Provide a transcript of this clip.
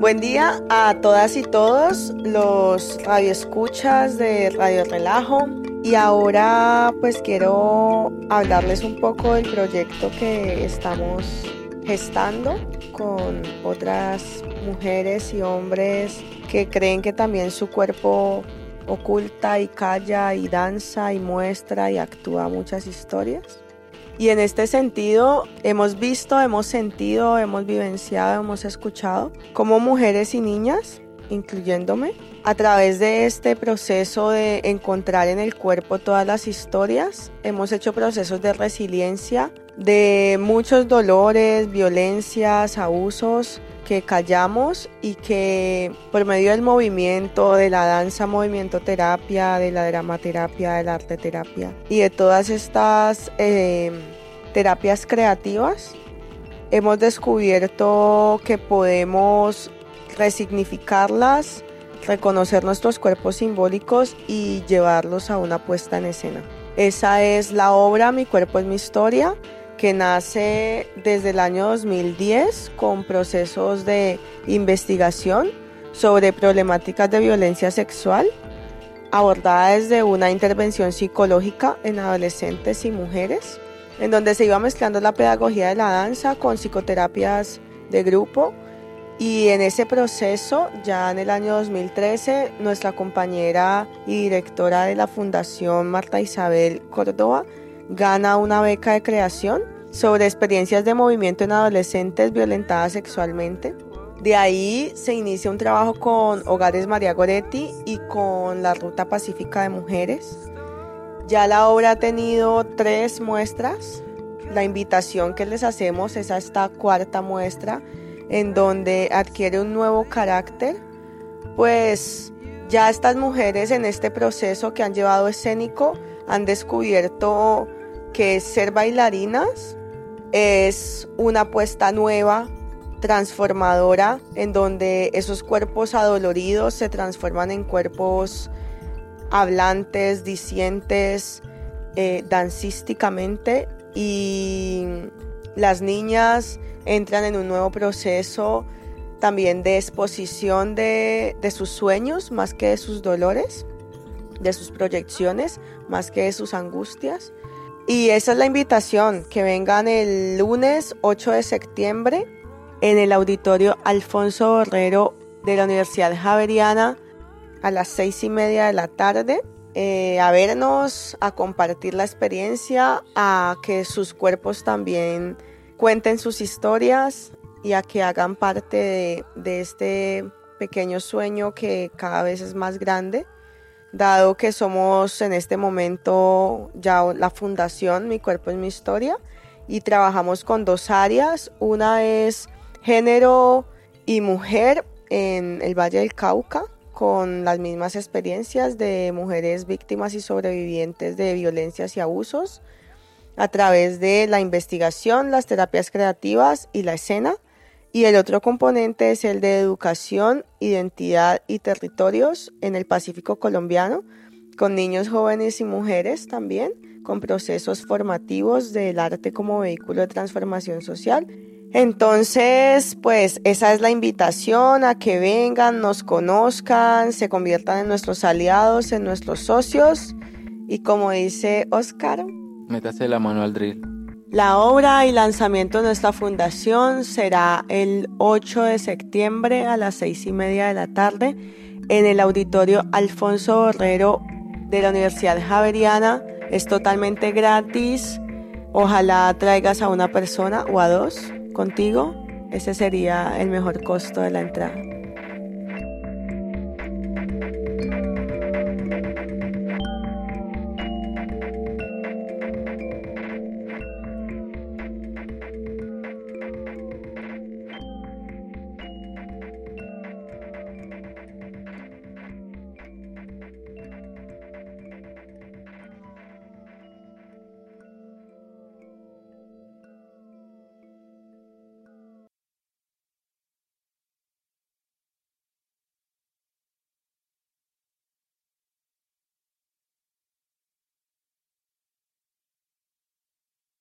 Buen día a todas y todos los radioescuchas de Radio Relajo. Y ahora pues quiero hablarles un poco del proyecto que estamos gestando con otras mujeres y hombres que creen que también su cuerpo oculta y calla y danza y muestra y actúa muchas historias. Y en este sentido hemos visto, hemos sentido, hemos vivenciado, hemos escuchado como mujeres y niñas, incluyéndome, a través de este proceso de encontrar en el cuerpo todas las historias, hemos hecho procesos de resiliencia, de muchos dolores, violencias, abusos que callamos y que por medio del movimiento, de la danza, movimiento terapia, de la dramaterapia, de la arte terapia y de todas estas eh, terapias creativas, hemos descubierto que podemos resignificarlas, reconocer nuestros cuerpos simbólicos y llevarlos a una puesta en escena. Esa es la obra Mi cuerpo es mi historia que nace desde el año 2010 con procesos de investigación sobre problemáticas de violencia sexual abordada desde una intervención psicológica en adolescentes y mujeres, en donde se iba mezclando la pedagogía de la danza con psicoterapias de grupo. Y en ese proceso, ya en el año 2013, nuestra compañera y directora de la Fundación Marta Isabel Córdoba gana una beca de creación sobre experiencias de movimiento en adolescentes violentadas sexualmente. De ahí se inicia un trabajo con Hogares María Goretti y con la Ruta Pacífica de Mujeres. Ya la obra ha tenido tres muestras. La invitación que les hacemos es a esta cuarta muestra en donde adquiere un nuevo carácter, pues ya estas mujeres en este proceso que han llevado escénico han descubierto que ser bailarinas es una apuesta nueva, transformadora, en donde esos cuerpos adoloridos se transforman en cuerpos hablantes, dicientes, eh, dancísticamente y las niñas entran en un nuevo proceso también de exposición de sus sueños más que de sus dolores, de sus proyecciones más que de sus angustias. Y esa es la invitación, que vengan el lunes 8 de septiembre en el auditorio Alfonso Borrero de la Universidad Javeriana a las seis y media de la tarde. Eh, a vernos, a compartir la experiencia, a que sus cuerpos también cuenten sus historias y a que hagan parte de, de este pequeño sueño que cada vez es más grande dado que somos en este momento ya la fundación Mi Cuerpo es mi Historia y trabajamos con dos áreas. Una es género y mujer en el Valle del Cauca, con las mismas experiencias de mujeres víctimas y sobrevivientes de violencias y abusos a través de la investigación, las terapias creativas y la escena. Y el otro componente es el de educación, identidad y territorios en el Pacífico colombiano, con niños jóvenes y mujeres también, con procesos formativos del arte como vehículo de transformación social. Entonces, pues esa es la invitación a que vengan, nos conozcan, se conviertan en nuestros aliados, en nuestros socios. Y como dice Oscar, métase la mano al drill. La obra y lanzamiento de nuestra fundación será el 8 de septiembre a las 6 y media de la tarde en el auditorio Alfonso Borrero de la Universidad Javeriana. Es totalmente gratis. Ojalá traigas a una persona o a dos contigo. Ese sería el mejor costo de la entrada.